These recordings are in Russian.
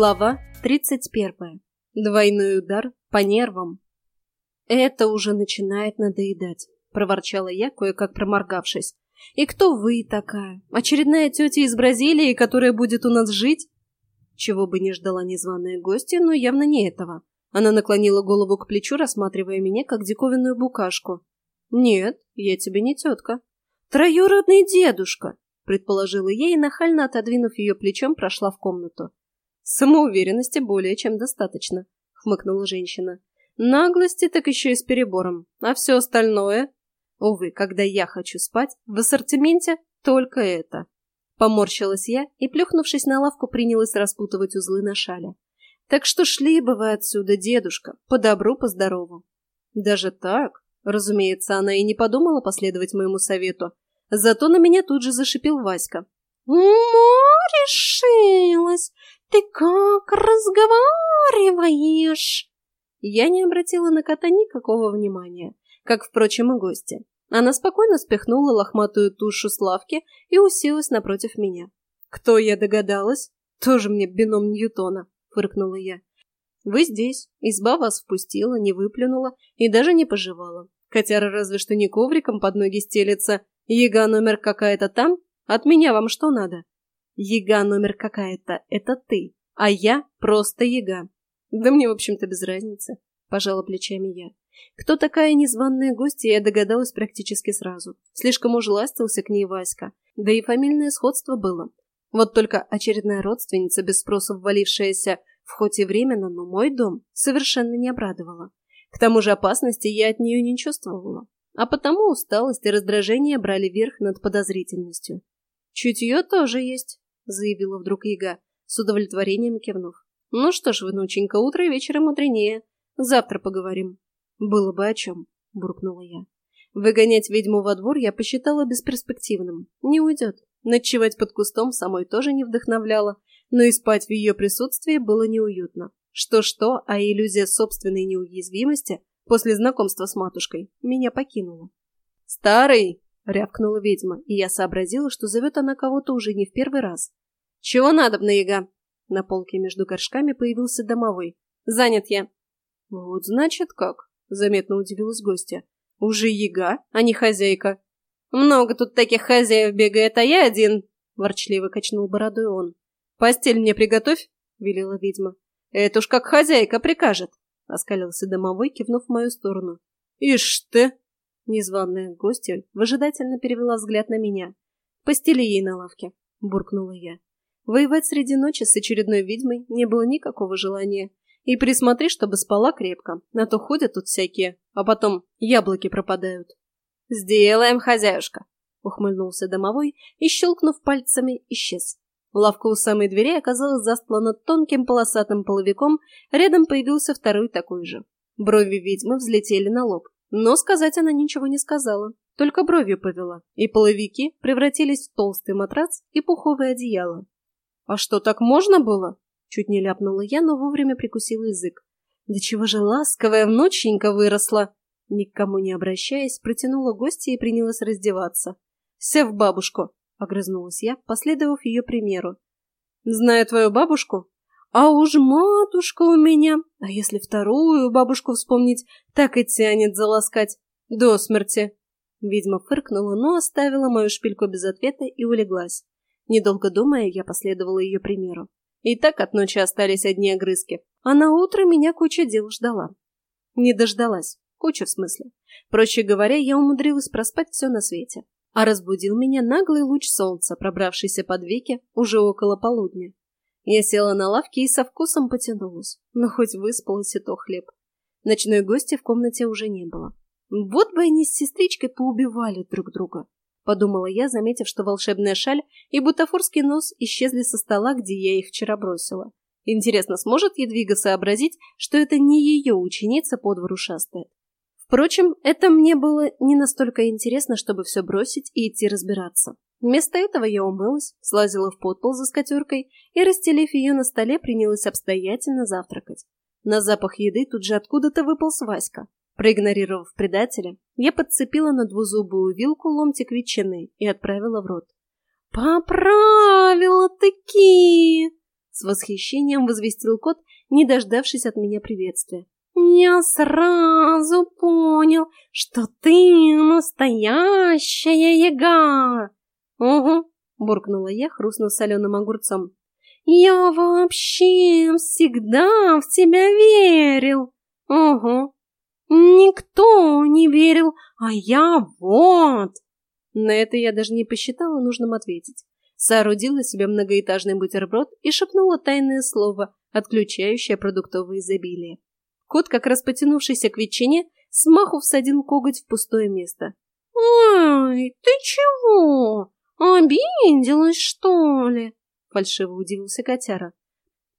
Глава 31. Двойной удар по нервам. «Это уже начинает надоедать», — проворчала я, кое-как проморгавшись. «И кто вы такая? Очередная тетя из Бразилии, которая будет у нас жить?» Чего бы не ждала незваная гостья, но явно не этого. Она наклонила голову к плечу, рассматривая меня, как диковинную букашку. «Нет, я тебе не тетка». «Троюродный дедушка», — предположила я и, нахально отодвинув ее плечом, прошла в комнату. «Самоуверенности более чем достаточно», — хмыкнула женщина. «Наглости так еще и с перебором. А все остальное...» «Увы, когда я хочу спать, в ассортименте только это». Поморщилась я и, плюхнувшись на лавку, принялась распутывать узлы на шале. «Так что шли бы вы отсюда, дедушка, по добру, по здорову». «Даже так?» Разумеется, она и не подумала последовать моему совету. Зато на меня тут же зашипел Васька. «Ну, решилась! «Ты как разговариваешь?» Я не обратила на кота никакого внимания, как, впрочем, и гости. Она спокойно спихнула лохматую тушу с лавки и уселась напротив меня. «Кто я догадалась? Тоже мне бином Ньютона», — фыркнула я. «Вы здесь. Изба вас впустила, не выплюнула и даже не пожевала. Котяра разве что не ковриком под ноги стелется. Ега номер какая-то там? От меня вам что надо?» Ега номер какая-то — это ты, а я просто Ега. Да мне, в общем-то, без разницы, — пожала плечами я. Кто такая незваная гостья, я догадалась практически сразу. Слишком уж ластился к ней Васька, да и фамильное сходство было. Вот только очередная родственница, без спроса ввалившаяся в хоть и временно, но мой дом, совершенно не обрадовала. К тому же опасности я от нее не чувствовала. А потому усталость и раздражение брали верх над подозрительностью. Чутье тоже есть, заявила вдруг Яга, с удовлетворением кивнув. «Ну что ж, внученька, утро и вечером мудренее. Завтра поговорим». «Было бы о чем», — буркнула я. Выгонять ведьму во двор я посчитала бесперспективным. Не уйдет. Ночевать под кустом самой тоже не вдохновляла, но и спать в ее присутствии было неуютно. Что-что, а иллюзия собственной неуязвимости после знакомства с матушкой меня покинула. «Старый!» — рявкнула ведьма, и я сообразила, что зовет она кого-то уже не в первый раз. «Чего надо, яга?» На полке между горшками появился домовой. «Занят я». «Вот значит как», — заметно удивилась гостья. «Уже яга, а не хозяйка». «Много тут таких хозяев бегает, а я один», — ворчливо качнул бородой он. «Постель мне приготовь», — велела ведьма. «Это уж как хозяйка прикажет», — оскалился домовой, кивнув в мою сторону. «Ишь ты!» Незваная гостья выжидательно перевела взгляд на меня. «Постели ей на лавке», — буркнула я. Воевать среди ночи с очередной ведьмой не было никакого желания. И присмотри, чтобы спала крепко, на то ходят тут всякие, а потом яблоки пропадают. «Сделаем, хозяюшка!» — ухмыльнулся домовой и, щелкнув пальцами, исчез. Лавка у самой двери оказалась застлана тонким полосатым половиком, рядом появился второй такой же. Брови ведьмы взлетели на лоб, но сказать она ничего не сказала, только бровью повела, и половики превратились в толстый матрац и пуховое одеяло. «А что, так можно было?» Чуть не ляпнула я, но вовремя прикусила язык. «Да чего же ласковая внученька выросла!» Никому не обращаясь, протянула гостя и принялась раздеваться. «Вся в бабушку!» — огрызнулась я, последовав ее примеру. «Знаю твою бабушку?» «А уж матушка у меня! А если вторую бабушку вспомнить, так и тянет заласкать. До смерти!» Ведьма фыркнула, но оставила мою шпильку без ответа и улеглась. Недолго думая, я последовала ее примеру. И так от ночи остались одни огрызки. А на утро меня куча дел ждала. Не дождалась. Куча в смысле. Проще говоря, я умудрилась проспать все на свете. А разбудил меня наглый луч солнца, пробравшийся под веки уже около полудня. Я села на лавке и со вкусом потянулась. Но хоть выспалась и то хлеб. Ночной гости в комнате уже не было. Вот бы они с сестричкой поубивали друг друга. — подумала я, заметив, что волшебная шаль и бутафорский нос исчезли со стола, где я их вчера бросила. Интересно, сможет Едвига сообразить, что это не ее ученица по двору шастает? Впрочем, это мне было не настолько интересно, чтобы все бросить и идти разбираться. Вместо этого я умылась, слазила в подпол за скатеркой и, расстелив ее на столе, принялась обстоятельно завтракать. На запах еды тут же откуда-то выпал Васька. Проигнорировав предателя, я подцепила на двузубую вилку ломтик ветчины и отправила в рот. «Поправила таки!» — С восхищением возвестил кот, не дождавшись от меня приветствия. «Я сразу понял, что ты настоящая яга!» «Угу», — буркнула я, хрустнув соленым огурцом. «Я вообще всегда в тебя верил!» «Угу, никто не верил, а я вот!» На это я даже не посчитала нужным ответить. Соорудила себе многоэтажный бутерброд и шепнула тайное слово, отключающее продуктовое изобилие. Кот, как раз потянувшийся к ветчине, смаху всадил коготь в пустое место. «Ой, ты чего? Обиделась, что ли?» — фальшиво удивился котяра.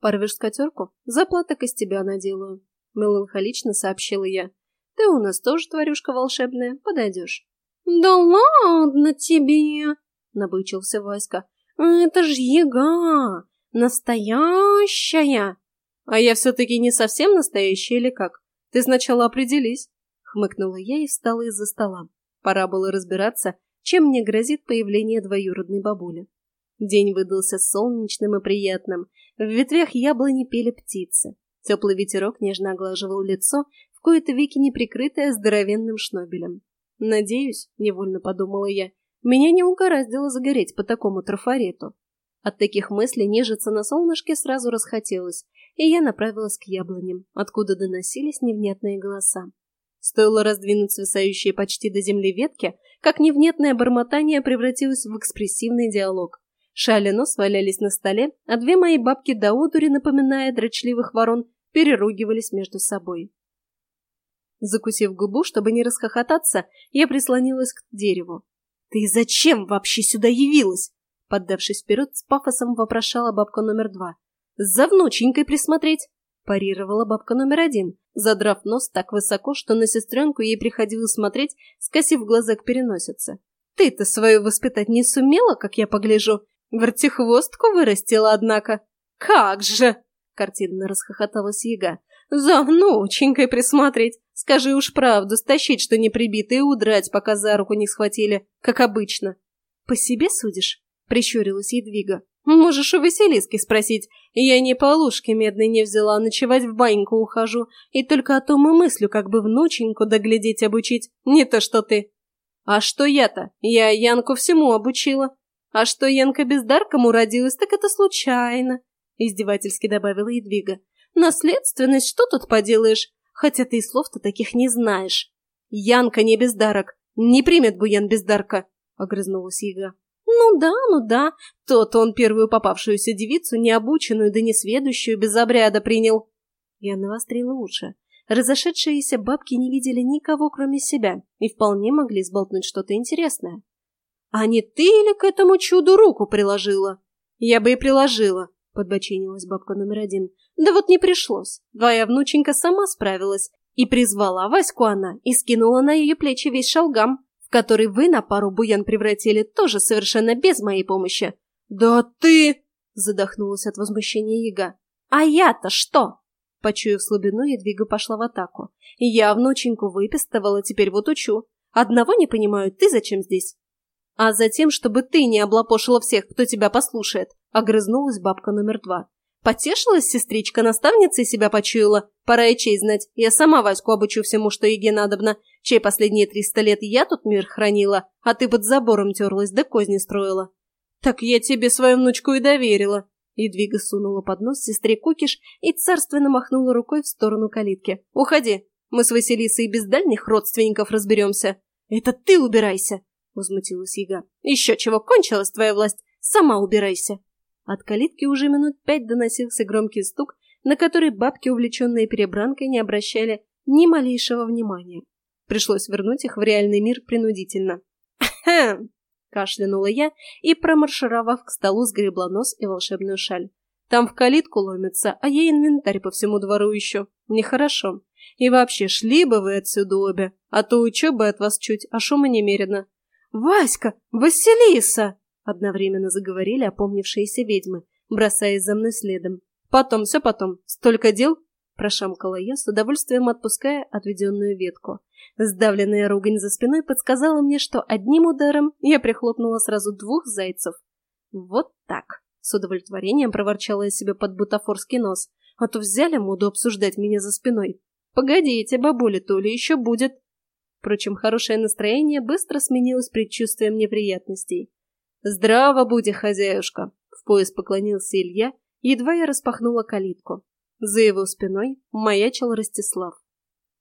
«Порвешь скатерку? Заплаток из тебя наделаю», — меланхолично сообщила я. «Ты у нас тоже тварюшка волшебная, подойдешь». «Да ладно тебе!» — набычился Васька. «Это ж яга! Настоящая!» «А я все-таки не совсем настоящая или как? Ты сначала определись!» — хмыкнула я и встала из-за стола. Пора было разбираться, чем мне грозит появление двоюродной бабули. День выдался солнечным и приятным. В ветвях яблони пели птицы. Теплый ветерок нежно оглаживал лицо, в кои-то веки не прикрытое здоровенным шнобелем. Надеюсь, невольно подумала я, меня не угораздило загореть по такому трафарету. От таких мыслей нежиться на солнышке сразу расхотелось, и я направилась к яблоням, откуда доносились невнятные голоса. Стоило раздвинуть свисающие почти до земли ветки, как невнятное бормотание превратилось в экспрессивный диалог. Шали нос валялись на столе, а две мои бабки до одури, напоминая дрочливых ворон, переругивались между собой. Закусив губу, чтобы не расхохотаться, я прислонилась к дереву. «Ты зачем вообще сюда явилась?» Поддавшись вперед, с пафосом вопрошала бабка номер два. «За внученькой присмотреть!» парировала бабка номер один, задрав нос так высоко, что на сестренку ей приходилось смотреть, скосив глаза к переносице. «Ты-то свою воспитать не сумела, как я погляжу? Вертихвостку вырастила, однако!» «Как же!» — картинно расхохоталась яга. «За внученькой присмотреть! Скажи уж правду, стащить, что не прибито, и удрать, пока за руку не схватили, как обычно. По себе судишь? Прищурилась Едвига. Можешь у Василиски спросить. Я не полушки медной не взяла, ночевать в баньку ухожу. И только о том и мыслю, как бы внученьку доглядеть обучить. Не то что ты. А что я-то? Я Янку всему обучила. А что Янка бездарком уродилась, так это случайно. Издевательски добавила Едвига. Наследственность, что тут поделаешь? хотя ты и слов-то таких не знаешь. Янка не бездарок, не примет Буян бездарка, — огрызнулась Яга. Ну да, ну да, тот он первую попавшуюся девицу, необученную да несведущую, без обряда принял. Я навострила уши. Разошедшиеся бабки не видели никого, кроме себя, и вполне могли сболтнуть что-то интересное. А не ты ли к этому чуду руку приложила? Я бы и приложила, — подбочинилась бабка номер один. «Да вот не пришлось. Твоя внученька сама справилась. И призвала Ваську она, и скинула на ее плечи весь шалгам, в который вы на пару буян превратили тоже совершенно без моей помощи». «Да ты...» — задохнулась от возмущения яга. «А я-то что?» Почуяв слабину, Едвига пошла в атаку. «Я внученьку выпистывала, теперь вот учу. Одного не понимаю, ты зачем здесь?» «А затем, чтобы ты не облапошила всех, кто тебя послушает», — огрызнулась бабка номер два. «Потешилась сестричка, наставницей себя почуяла? Пора и честь знать. Я сама Ваську обучу всему, что Еге надобно. Чей последние триста лет я тут мир хранила, а ты под забором терлась да козни строила». «Так я тебе свою внучку и доверила». Едвига сунула под нос сестре кукиш и царственно махнула рукой в сторону калитки. «Уходи, мы с Василисой без дальних родственников разберемся». «Это ты убирайся!» возмутилась яга. «Еще чего кончилась твоя власть? Сама убирайся!» От калитки уже минут пять доносился громкий стук, на который бабки, увлеченные перебранкой, не обращали ни малейшего внимания. Пришлось вернуть их в реальный мир принудительно. «Хм!» — кашлянула я и, промаршировав к столу, сгребла нос и волшебную шаль. «Там в калитку ломятся, а я инвентарь по всему двору ищу. Нехорошо. И вообще, шли бы вы отсюда обе, а то учебы от вас чуть, а шума немерено. «Васька! Василиса!» — одновременно заговорили опомнившиеся ведьмы, бросаясь за мной следом. «Потом, все потом. Столько дел!» — прошамкала я, с удовольствием отпуская отведенную ветку. Сдавленная ругань за спиной подсказала мне, что одним ударом я прихлопнула сразу двух зайцев. Вот так. С удовлетворением проворчала я себе под бутафорский нос, а то взяли моду обсуждать меня за спиной. Погодите, бабуля, то ли еще будет. Впрочем, хорошее настроение быстро сменилось предчувствием неприятностей. «Здраво будь, хозяюшка!» — в пояс поклонился Илья, едва я распахнула калитку. За его спиной маячил Ростислав.